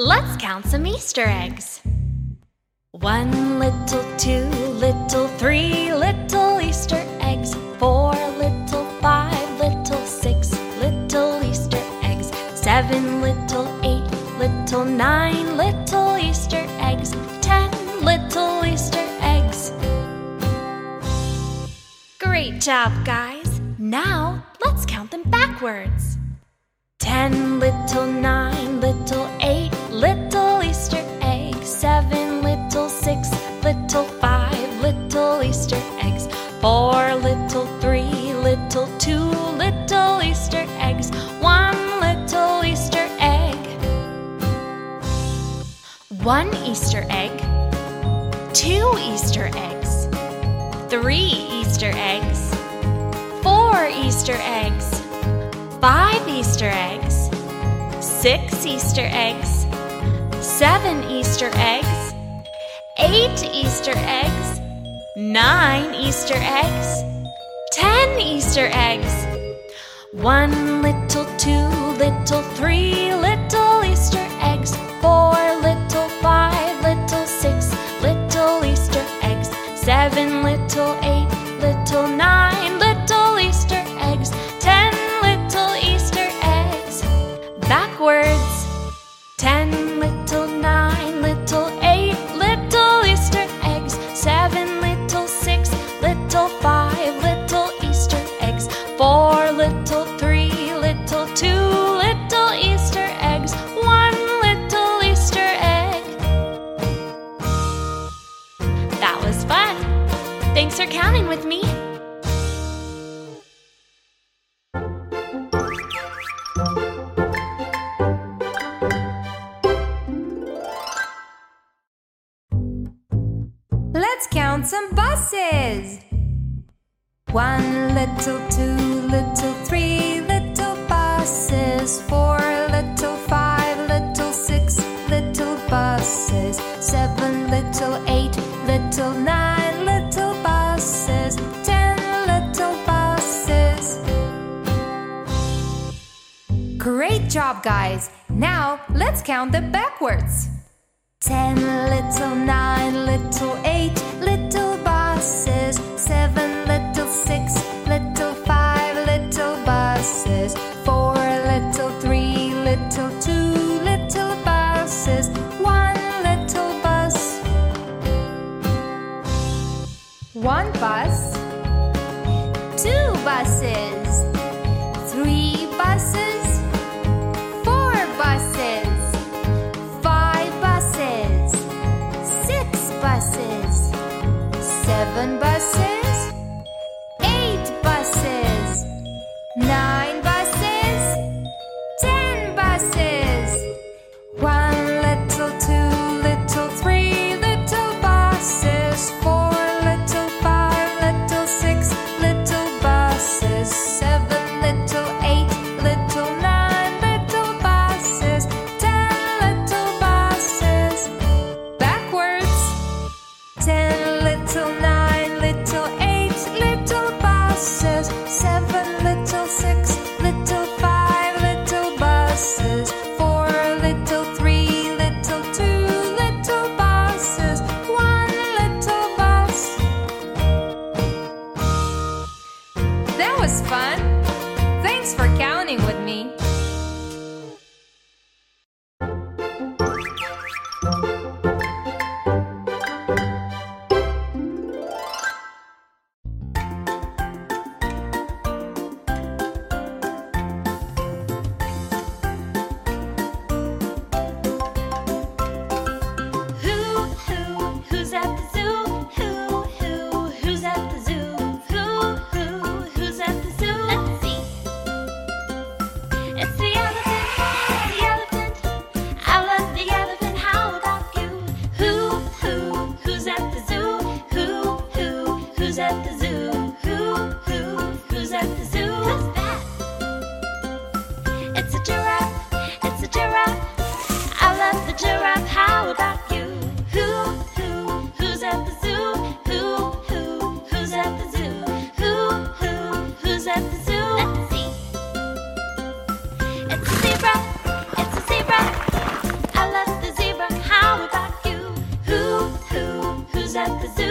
let's count some Easter eggs. One little, two little, three little Easter eggs. Four little, five little, six little Easter eggs. Seven little, eight little, nine little Easter eggs. Ten little Easter eggs. Great job, guys. Now let's count them backwards. Ten little, nine little, One Easter egg. Two Easter eggs. Three Easter eggs. Four Easter eggs. Five Easter eggs. Six Easter eggs. Seven Easter eggs. Eight Easter eggs. Nine Easter eggs. Ten Easter eggs. One little, two little, three little Easter eggs. Four Seven little, eight Thanks for counting with me. Let's count some buses. One little, two little, three little buses. Four Job, guys. Now let's count them backwards. Ten little, nine little, eight little at the zoo.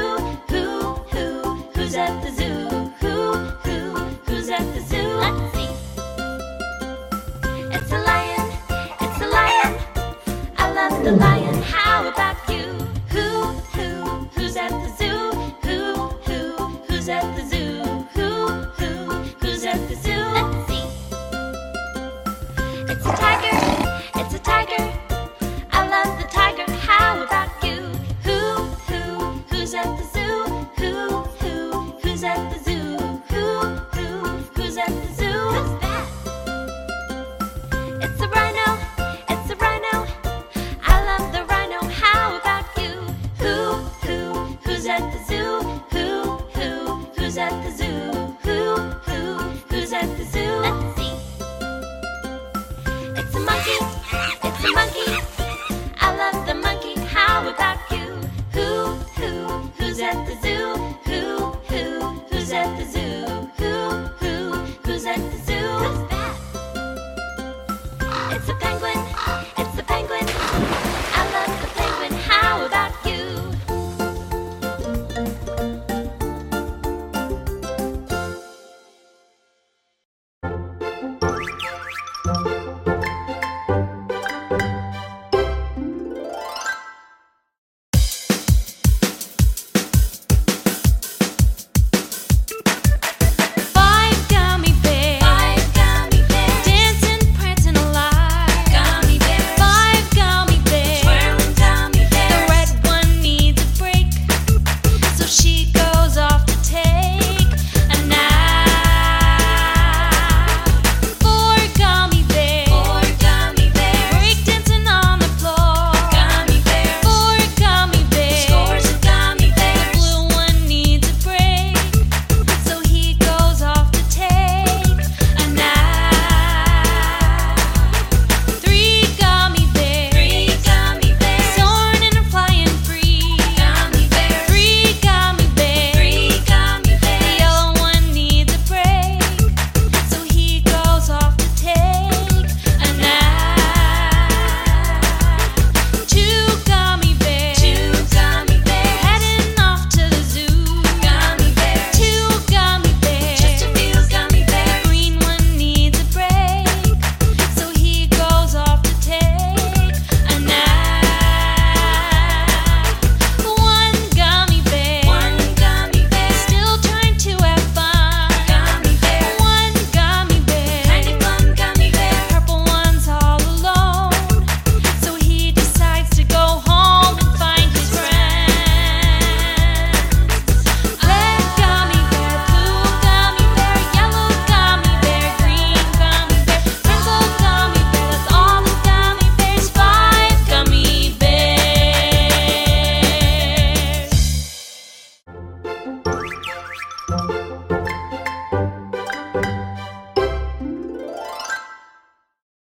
At the zoo?